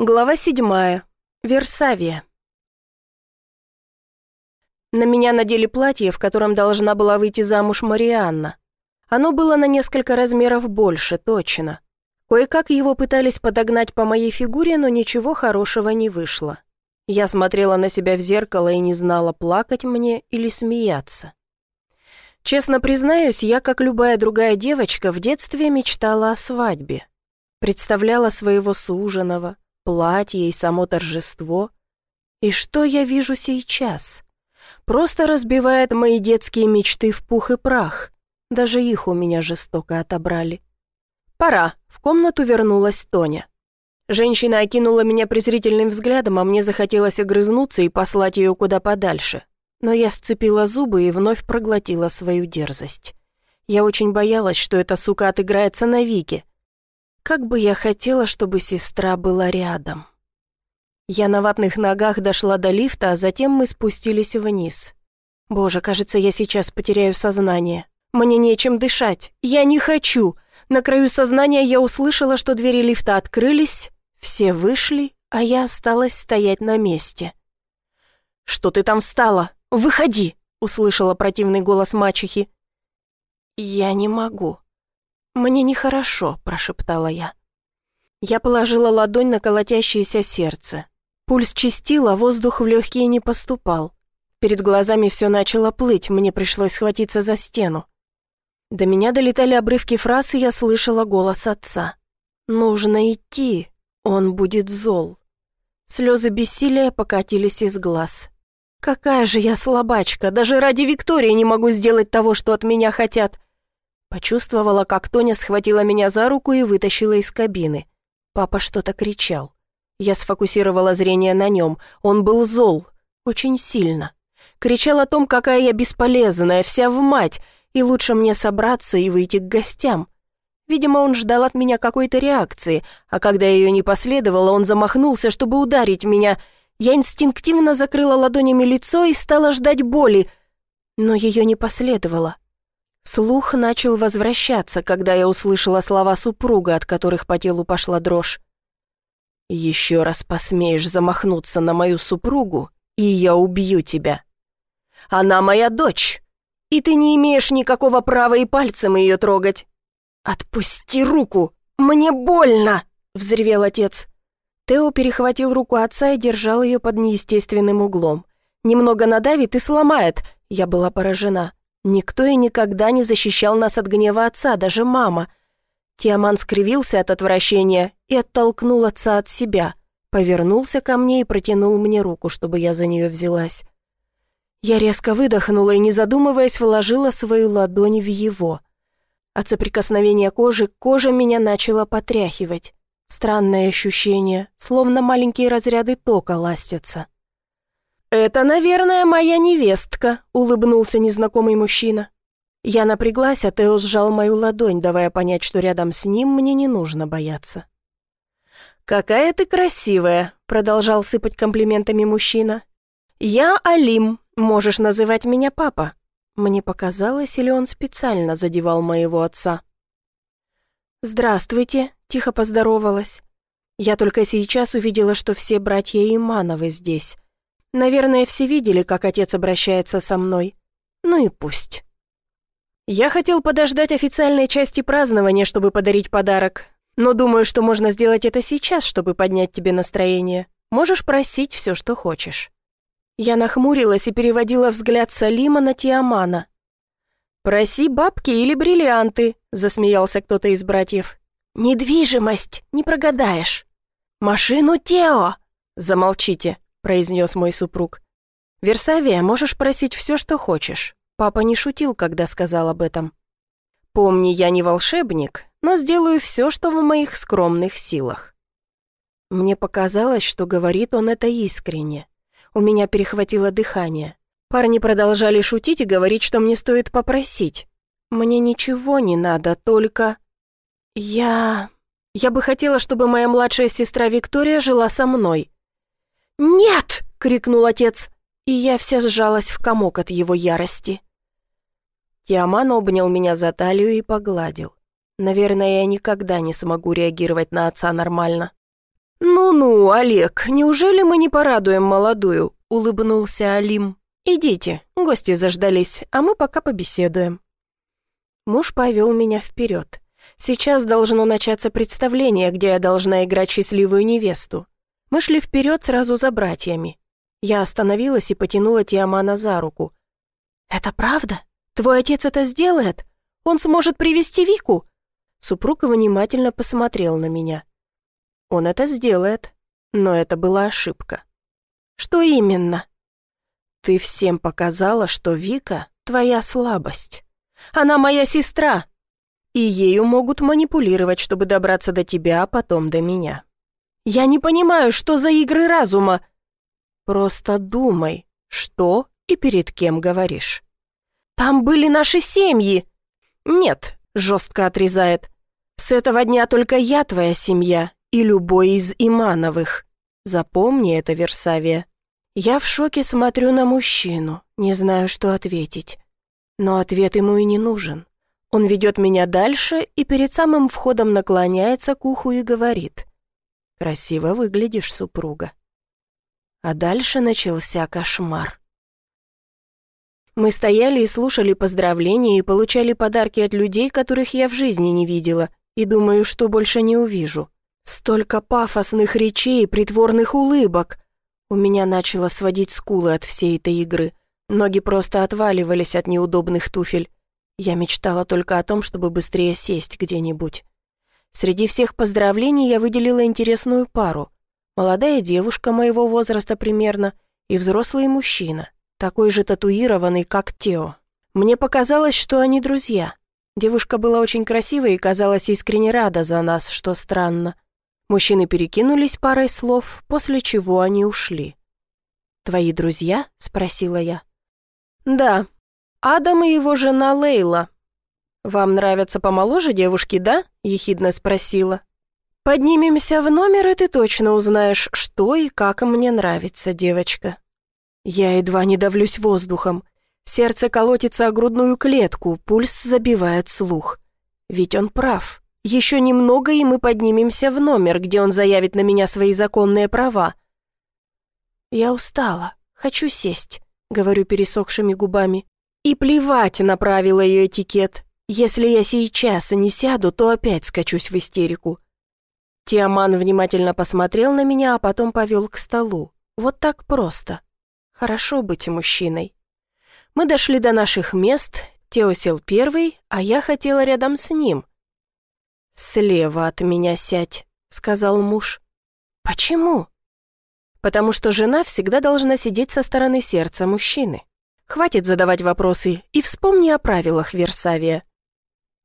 Глава седьмая. Версавия. На меня надели платье, в котором должна была выйти замуж Марианна. Оно было на несколько размеров больше, точно. Кое-как его пытались подогнать по моей фигуре, но ничего хорошего не вышло. Я смотрела на себя в зеркало и не знала, плакать мне или смеяться. Честно признаюсь, я, как любая другая девочка, в детстве мечтала о свадьбе. Представляла своего суженого, платье и само торжество. И что я вижу сейчас? Просто разбивает мои детские мечты в пух и прах. Даже их у меня жестоко отобрали. «Пора», — в комнату вернулась Тоня. Женщина окинула меня презрительным взглядом, а мне захотелось огрызнуться и послать ее куда подальше. Но я сцепила зубы и вновь проглотила свою дерзость. Я очень боялась, что эта сука отыграется на Вике, как бы я хотела, чтобы сестра была рядом. Я на ватных ногах дошла до лифта, а затем мы спустились вниз. Боже, кажется, я сейчас потеряю сознание. Мне нечем дышать. Я не хочу. На краю сознания я услышала, что двери лифта открылись, все вышли, а я осталась стоять на месте. «Что ты там встала? Выходи!» — услышала противный голос мачехи. «Я не могу», «Мне нехорошо», — прошептала я. Я положила ладонь на колотящееся сердце. Пульс чистил, а воздух в легкие не поступал. Перед глазами все начало плыть, мне пришлось схватиться за стену. До меня долетали обрывки фраз, и я слышала голос отца. «Нужно идти, он будет зол». Слезы бессилия покатились из глаз. «Какая же я слабачка, даже ради Виктории не могу сделать того, что от меня хотят. Почувствовала, как Тоня схватила меня за руку и вытащила из кабины. Папа что-то кричал. Я сфокусировала зрение на нем. Он был зол. Очень сильно. Кричал о том, какая я бесполезная, вся в мать, и лучше мне собраться и выйти к гостям. Видимо, он ждал от меня какой-то реакции, а когда ее не последовало, он замахнулся, чтобы ударить меня. Я инстинктивно закрыла ладонями лицо и стала ждать боли, но ее не последовало. Слух начал возвращаться, когда я услышала слова супруга, от которых по телу пошла дрожь. «Еще раз посмеешь замахнуться на мою супругу, и я убью тебя. Она моя дочь, и ты не имеешь никакого права и пальцем ее трогать. Отпусти руку, мне больно!» — взревел отец. Тео перехватил руку отца и держал ее под неестественным углом. «Немного надавит и сломает», — я была поражена. Никто и никогда не защищал нас от гнева отца, даже мама. Тиаман скривился от отвращения и оттолкнул отца от себя, повернулся ко мне и протянул мне руку, чтобы я за нее взялась. Я резко выдохнула и, не задумываясь, вложила свою ладонь в его. От соприкосновения кожи кожа меня начала потряхивать. Странное ощущение, словно маленькие разряды тока ластятся. «Это, наверное, моя невестка», — улыбнулся незнакомый мужчина. Я напряглась, а Тео сжал мою ладонь, давая понять, что рядом с ним мне не нужно бояться. «Какая ты красивая», — продолжал сыпать комплиментами мужчина. «Я Алим, можешь называть меня папа». Мне показалось, или он специально задевал моего отца. «Здравствуйте», — тихо поздоровалась. Я только сейчас увидела, что все братья Имановы здесь. Наверное, все видели, как отец обращается со мной. Ну и пусть. Я хотел подождать официальной части празднования, чтобы подарить подарок. Но думаю, что можно сделать это сейчас, чтобы поднять тебе настроение. Можешь просить все, что хочешь. Я нахмурилась и переводила взгляд Салима на Тиамана. «Проси бабки или бриллианты», — засмеялся кто-то из братьев. «Недвижимость, не прогадаешь». «Машину Тео!» «Замолчите», произнес мой супруг. «Версавия, можешь просить все, что хочешь. Папа не шутил, когда сказал об этом. Помни, я не волшебник, но сделаю все, что в моих скромных силах». Мне показалось, что говорит он это искренне. У меня перехватило дыхание. Парни продолжали шутить и говорить, что мне стоит попросить. Мне ничего не надо, только... Я... Я бы хотела, чтобы моя младшая сестра Виктория жила со мной. «Нет!» — крикнул отец, и я вся сжалась в комок от его ярости. Тиаман обнял меня за талию и погладил. Наверное, я никогда не смогу реагировать на отца нормально. «Ну-ну, Олег, неужели мы не порадуем молодую?» — улыбнулся Алим. «Идите, гости заждались, а мы пока побеседуем». Муж повел меня вперед. Сейчас должно начаться представление, где я должна играть счастливую невесту. Мы шли вперед сразу за братьями. Я остановилась и потянула Тиамана за руку. «Это правда? Твой отец это сделает? Он сможет привести Вику?» Супруг внимательно посмотрел на меня. «Он это сделает, но это была ошибка». «Что именно?» «Ты всем показала, что Вика — твоя слабость. Она моя сестра, и ею могут манипулировать, чтобы добраться до тебя, а потом до меня. Я не понимаю, что за игры разума. Просто думай, что и перед кем говоришь. Там были наши семьи. Нет, жестко отрезает. С этого дня только я твоя семья и любой из Имановых. Запомни это, Версавия. Я в шоке смотрю на мужчину, не знаю, что ответить. Но ответ ему и не нужен. Он ведет меня дальше и перед самым входом наклоняется к уху и говорит. «Красиво выглядишь, супруга». А дальше начался кошмар. Мы стояли и слушали поздравления и получали подарки от людей, которых я в жизни не видела, и думаю, что больше не увижу. Столько пафосных речей и притворных улыбок. У меня начало сводить скулы от всей этой игры. Ноги просто отваливались от неудобных туфель. Я мечтала только о том, чтобы быстрее сесть где-нибудь. Среди всех поздравлений я выделила интересную пару. Молодая девушка моего возраста примерно и взрослый мужчина, такой же татуированный, как Тео. Мне показалось, что они друзья. Девушка была очень красивой и казалась искренне рада за нас, что странно. Мужчины перекинулись парой слов, после чего они ушли. «Твои друзья?» — спросила я. «Да, Адам и его жена Лейла. Вам нравятся помоложе девушки, да?» – ехидно спросила. «Поднимемся в номер, и ты точно узнаешь, что и как мне нравится, девочка». Я едва не давлюсь воздухом. Сердце колотится о грудную клетку, пульс забивает слух. Ведь он прав. Еще немного, и мы поднимемся в номер, где он заявит на меня свои законные права. «Я устала. Хочу сесть», — говорю пересохшими губами. И плевать на правила и этикет. Если я сейчас не сяду, то опять скачусь в истерику. Тиаман внимательно посмотрел на меня, а потом повел к столу. Вот так просто. Хорошо быть мужчиной. Мы дошли до наших мест, Тео сел первый, а я хотела рядом с ним. «Слева от меня сядь», — сказал муж. «Почему?» «Потому что жена всегда должна сидеть со стороны сердца мужчины. Хватит задавать вопросы и вспомни о правилах Версавия.